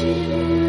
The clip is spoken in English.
Jesus.